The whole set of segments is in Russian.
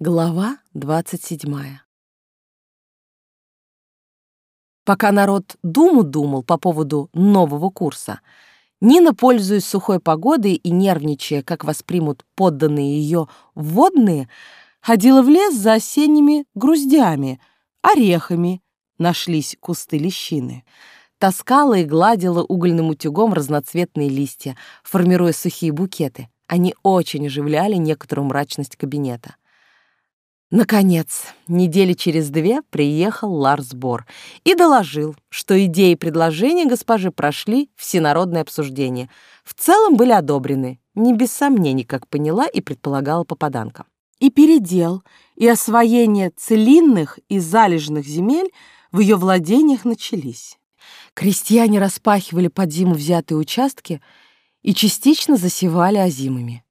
Глава 27. Пока народ думу думал по поводу нового курса, Нина, пользуясь сухой погодой и нервничая, как воспримут подданные ее вводные, ходила в лес за осенними груздями, орехами, нашлись кусты лещины. Таскала и гладила угольным утюгом разноцветные листья, формируя сухие букеты. Они очень оживляли некоторую мрачность кабинета. Наконец, недели через две приехал Ларс Бор и доложил, что идеи и предложения госпожи прошли всенародное обсуждение. В целом были одобрены, не без сомнений, как поняла и предполагала попаданка. И передел, и освоение целинных и залежных земель в ее владениях начались. Крестьяне распахивали под зиму взятые участки и частично засевали озимыми.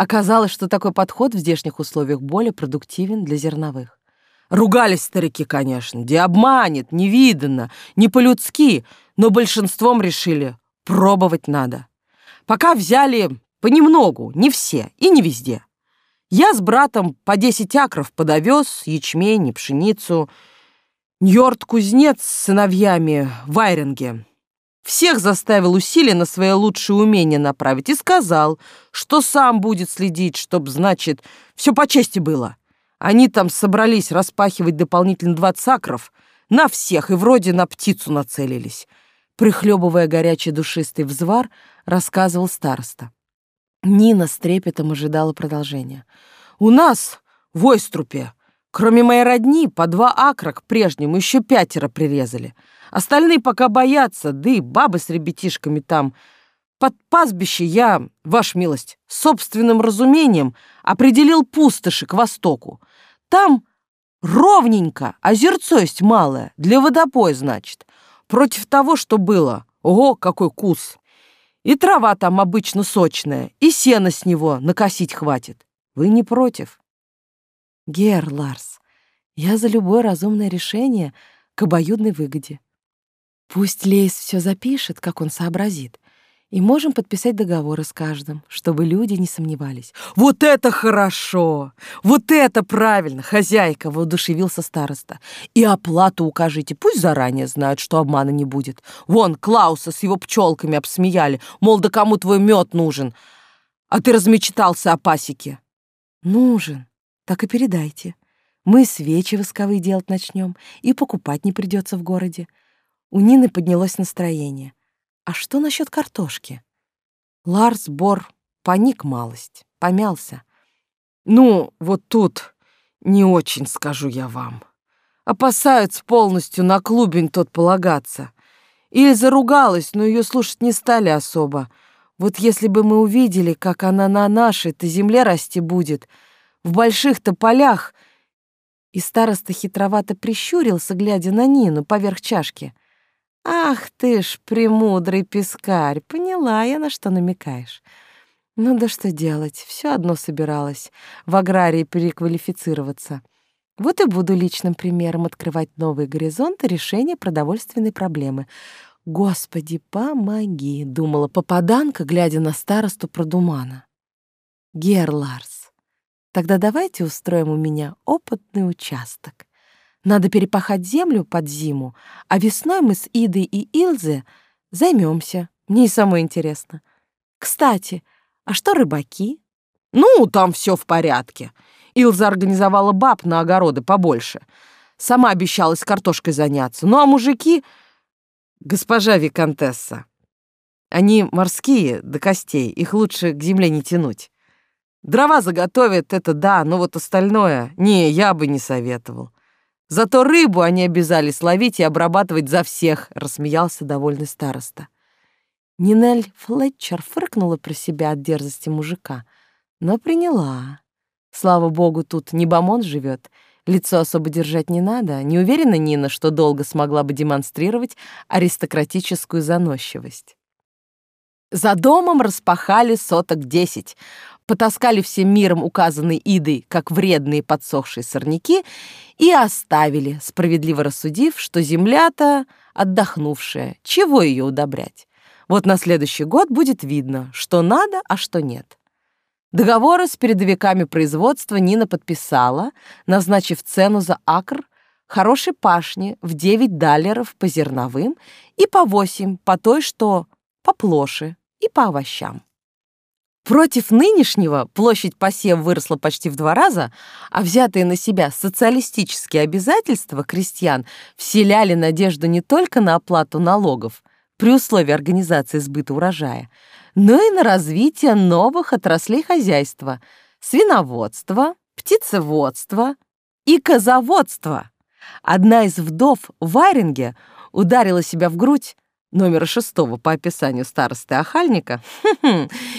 Оказалось, что такой подход в здешних условиях более продуктивен для зерновых. Ругались старики, конечно, где обманет, невиданно, не по-людски, но большинством решили, пробовать надо. Пока взяли понемногу, не все и не везде. Я с братом по 10 акров подовез, ячмень и пшеницу. Ньорд-кузнец с сыновьями в Айринге всех заставил усилия на свои лучшие умения направить и сказал, что сам будет следить, чтоб, значит, все по чести было. Они там собрались распахивать дополнительно двадцать акров на всех и вроде на птицу нацелились. Прихлебывая горячий душистый взвар, рассказывал староста. Нина с трепетом ожидала продолжения. «У нас в Ойструпе, кроме моей родни, по два акра к прежнему еще пятеро прирезали». Остальные пока боятся, да и бабы с ребятишками там. Под пастбище я, ваш милость, собственным разумением определил пустоши к востоку. Там ровненько, озерцо есть малое, для водопоя, значит. Против того, что было. Ого, какой кус! И трава там обычно сочная, и сено с него накосить хватит. Вы не против? Гер, Ларс, я за любое разумное решение к обоюдной выгоде. Пусть Лейс все запишет, как он сообразит, и можем подписать договоры с каждым, чтобы люди не сомневались. «Вот это хорошо! Вот это правильно, хозяйка!» — воодушевился староста. «И оплату укажите, пусть заранее знают, что обмана не будет. Вон, Клауса с его пчелками обсмеяли, мол, да кому твой мед нужен? А ты размечтался о пасеке». «Нужен, так и передайте. Мы свечи восковые делать начнем, и покупать не придется в городе. У Нины поднялось настроение. А что насчет картошки? Ларс Бор паник малость, помялся. Ну, вот тут не очень, скажу я вам. Опасаются полностью на клубень тот полагаться. Ильза ругалась, но ее слушать не стали особо. Вот если бы мы увидели, как она на нашей-то земле расти будет, в больших-то полях... И староста хитровато прищурился, глядя на Нину поверх чашки. Ах ты ж, премудрый пескарь, поняла я, на что намекаешь. Ну да что делать, все одно собиралась в аграрии переквалифицироваться. Вот и буду личным примером открывать новые горизонты решения продовольственной проблемы. Господи, помоги, думала попаданка, глядя на старосту Продумана. Герларс, тогда давайте устроим у меня опытный участок. Надо перепахать землю под зиму, а весной мы с Идой и Илзе займемся. Мне и самое интересно. Кстати, а что рыбаки? Ну, там все в порядке. Илза организовала баб на огороды побольше. Сама обещалась картошкой заняться. Ну, а мужики... Госпожа Викантесса, они морские до костей, их лучше к земле не тянуть. Дрова заготовят, это да, но вот остальное... Не, я бы не советовал. Зато рыбу они обязались ловить и обрабатывать за всех, рассмеялся довольный староста. Нинель Флетчер фыркнула про себя от дерзости мужика, но приняла. Слава богу, тут не бомон живет, лицо особо держать не надо. Не уверена Нина, что долго смогла бы демонстрировать аристократическую заносчивость. За домом распахали соток десять, потаскали всем миром указанные идой, как вредные подсохшие сорняки, и оставили, справедливо рассудив, что земля-то отдохнувшая, чего ее удобрять. Вот на следующий год будет видно, что надо, а что нет. Договоры с передовиками производства Нина подписала, назначив цену за акр хорошей пашни в 9 даллеров по зерновым и по 8 по той, что по плоши и по овощам. Против нынешнего площадь посев выросла почти в два раза, а взятые на себя социалистические обязательства крестьян вселяли надежду не только на оплату налогов при условии организации сбыта урожая, но и на развитие новых отраслей хозяйства – свиноводства, птицеводства и козоводства. Одна из вдов в Вайринге ударила себя в грудь номера шестого по описанию старосты Ахальника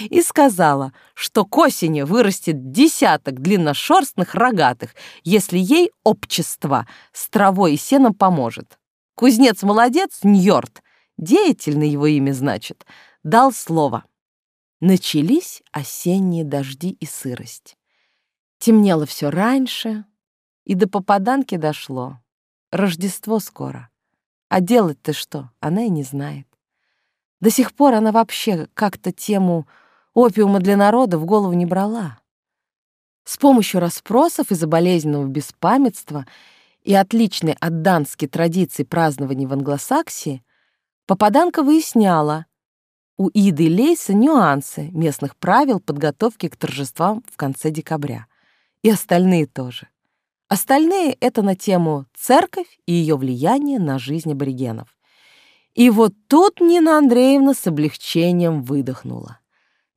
и сказала, что к осени вырастет десяток длинношерстных рогатых, если ей общество с травой и сеном поможет. Кузнец-молодец Ньорд, деятельный его имя значит, дал слово. Начались осенние дожди и сырость. Темнело все раньше, и до попаданки дошло. Рождество скоро. А делать-то что, она и не знает. До сих пор она вообще как-то тему опиума для народа в голову не брала. С помощью расспросов из-за болезненного беспамятства и отличной от данской традиции празднования в Англосаксии, попаданка выясняла у Иды Лейса нюансы местных правил подготовки к торжествам в конце декабря. И остальные тоже. Остальные — это на тему «Церковь и ее влияние на жизнь аборигенов». И вот тут Нина Андреевна с облегчением выдохнула.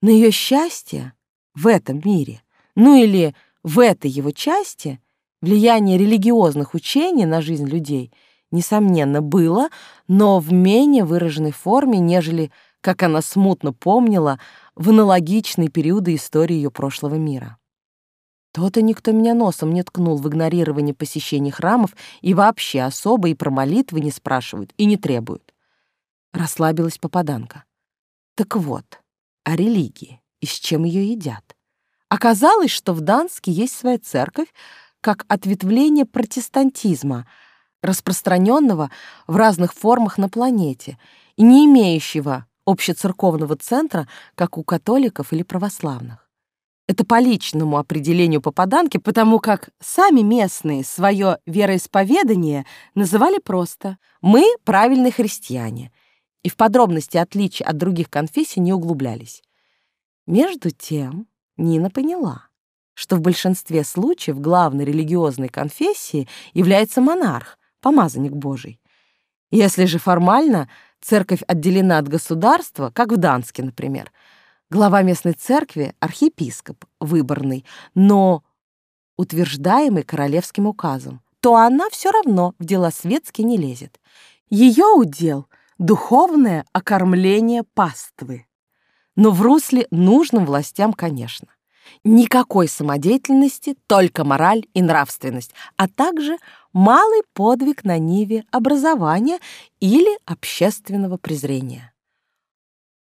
На ее счастье в этом мире, ну или в этой его части, влияние религиозных учений на жизнь людей, несомненно, было, но в менее выраженной форме, нежели, как она смутно помнила, в аналогичные периоды истории ее прошлого мира. То-то никто меня носом не ткнул в игнорировании посещений храмов и вообще особо и про молитвы не спрашивают и не требуют. Расслабилась попаданка. Так вот, о религии и с чем ее едят. Оказалось, что в Данске есть своя церковь как ответвление протестантизма, распространенного в разных формах на планете и не имеющего общецерковного центра, как у католиков или православных. Это по личному определению попаданки, потому как сами местные свое вероисповедание называли просто «мы правильные христиане» и в подробности отличия от других конфессий не углублялись. Между тем Нина поняла, что в большинстве случаев главной религиозной конфессией является монарх, помазанник Божий. Если же формально церковь отделена от государства, как в Данске, например – глава местной церкви — архиепископ, выборный, но утверждаемый королевским указом, то она все равно в дела светские не лезет. Ее удел — духовное окормление паствы. Но в русле нужным властям, конечно. Никакой самодеятельности, только мораль и нравственность, а также малый подвиг на ниве образования или общественного презрения.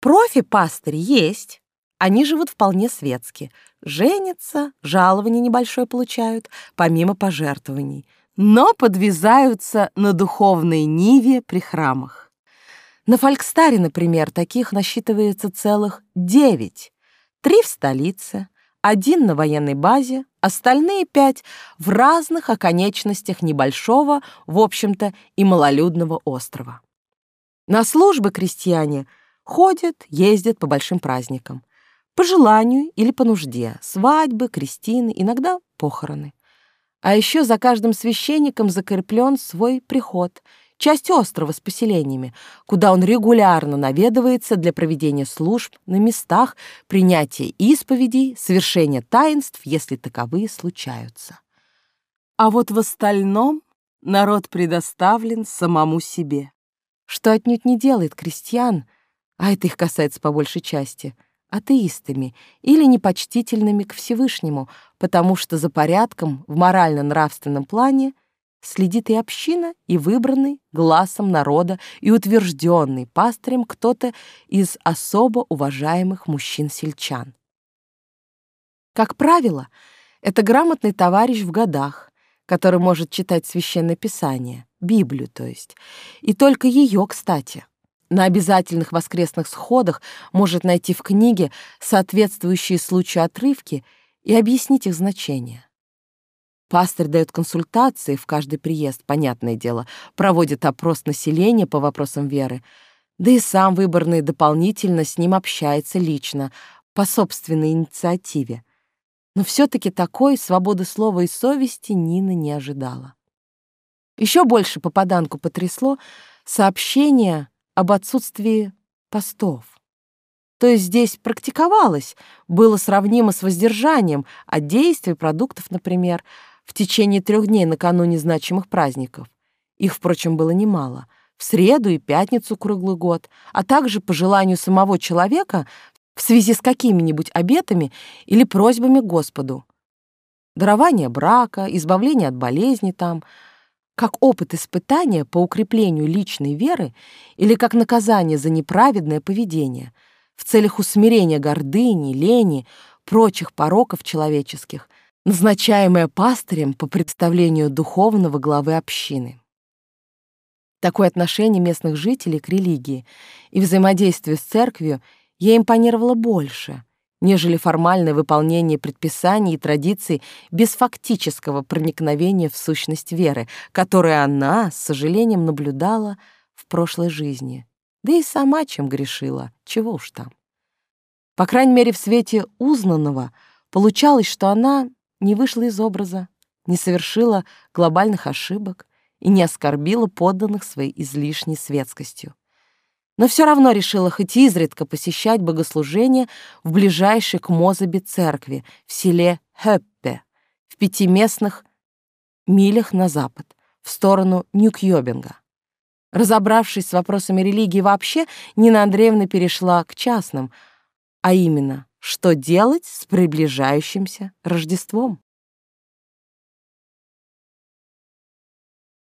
Профи-пастыри есть. Они живут вполне светски. Женятся, жалование небольшое получают, помимо пожертвований. Но подвязаются на духовной ниве при храмах. На Фолькстаре, например, таких насчитывается целых девять. Три в столице, один на военной базе, остальные пять в разных оконечностях небольшого, в общем-то, и малолюдного острова. На службы крестьяне – Ходят, ездят по большим праздникам. По желанию или по нужде. Свадьбы, крестины, иногда похороны. А еще за каждым священником закреплен свой приход, часть острова с поселениями, куда он регулярно наведывается для проведения служб на местах, принятия исповедей, совершения таинств, если таковые случаются. А вот в остальном народ предоставлен самому себе, что отнюдь не делает крестьян — а это их касается по большей части, атеистами или непочтительными к Всевышнему, потому что за порядком в морально-нравственном плане следит и община, и выбранный глазом народа и утвержденный пастырем кто-то из особо уважаемых мужчин-сельчан. Как правило, это грамотный товарищ в годах, который может читать священное писание, Библию, то есть, и только ее, кстати. На обязательных воскресных сходах может найти в книге соответствующие случаю отрывки и объяснить их значение. Пастырь дает консультации в каждый приезд, понятное дело, проводит опрос населения по вопросам веры, да и сам выборный дополнительно с ним общается лично, по собственной инициативе. Но все-таки такой свободы слова и совести Нина не ожидала. Еще больше попаданку потрясло сообщение об отсутствии постов. То есть здесь практиковалось, было сравнимо с воздержанием от действий продуктов, например, в течение трех дней накануне значимых праздников. Их, впрочем, было немало. В среду и пятницу круглый год, а также по желанию самого человека в связи с какими-нибудь обетами или просьбами Господу. Дарование брака, избавление от болезни там — как опыт испытания по укреплению личной веры или как наказание за неправедное поведение в целях усмирения гордыни, лени, прочих пороков человеческих, назначаемое пастырем по представлению духовного главы общины. Такое отношение местных жителей к религии и взаимодействие с церковью ей импонировало больше, нежели формальное выполнение предписаний и традиций без фактического проникновения в сущность веры, которую она, с сожалением, наблюдала в прошлой жизни. Да и сама чем грешила, чего уж там. По крайней мере, в свете узнанного получалось, что она не вышла из образа, не совершила глобальных ошибок и не оскорбила подданных своей излишней светскостью но все равно решила хоть изредка посещать богослужения в ближайшей к Мозабе церкви в селе Хеппе, в пятиместных милях на запад, в сторону Нюкьёбинга. Разобравшись с вопросами религии вообще, Нина Андреевна перешла к частным, а именно, что делать с приближающимся Рождеством.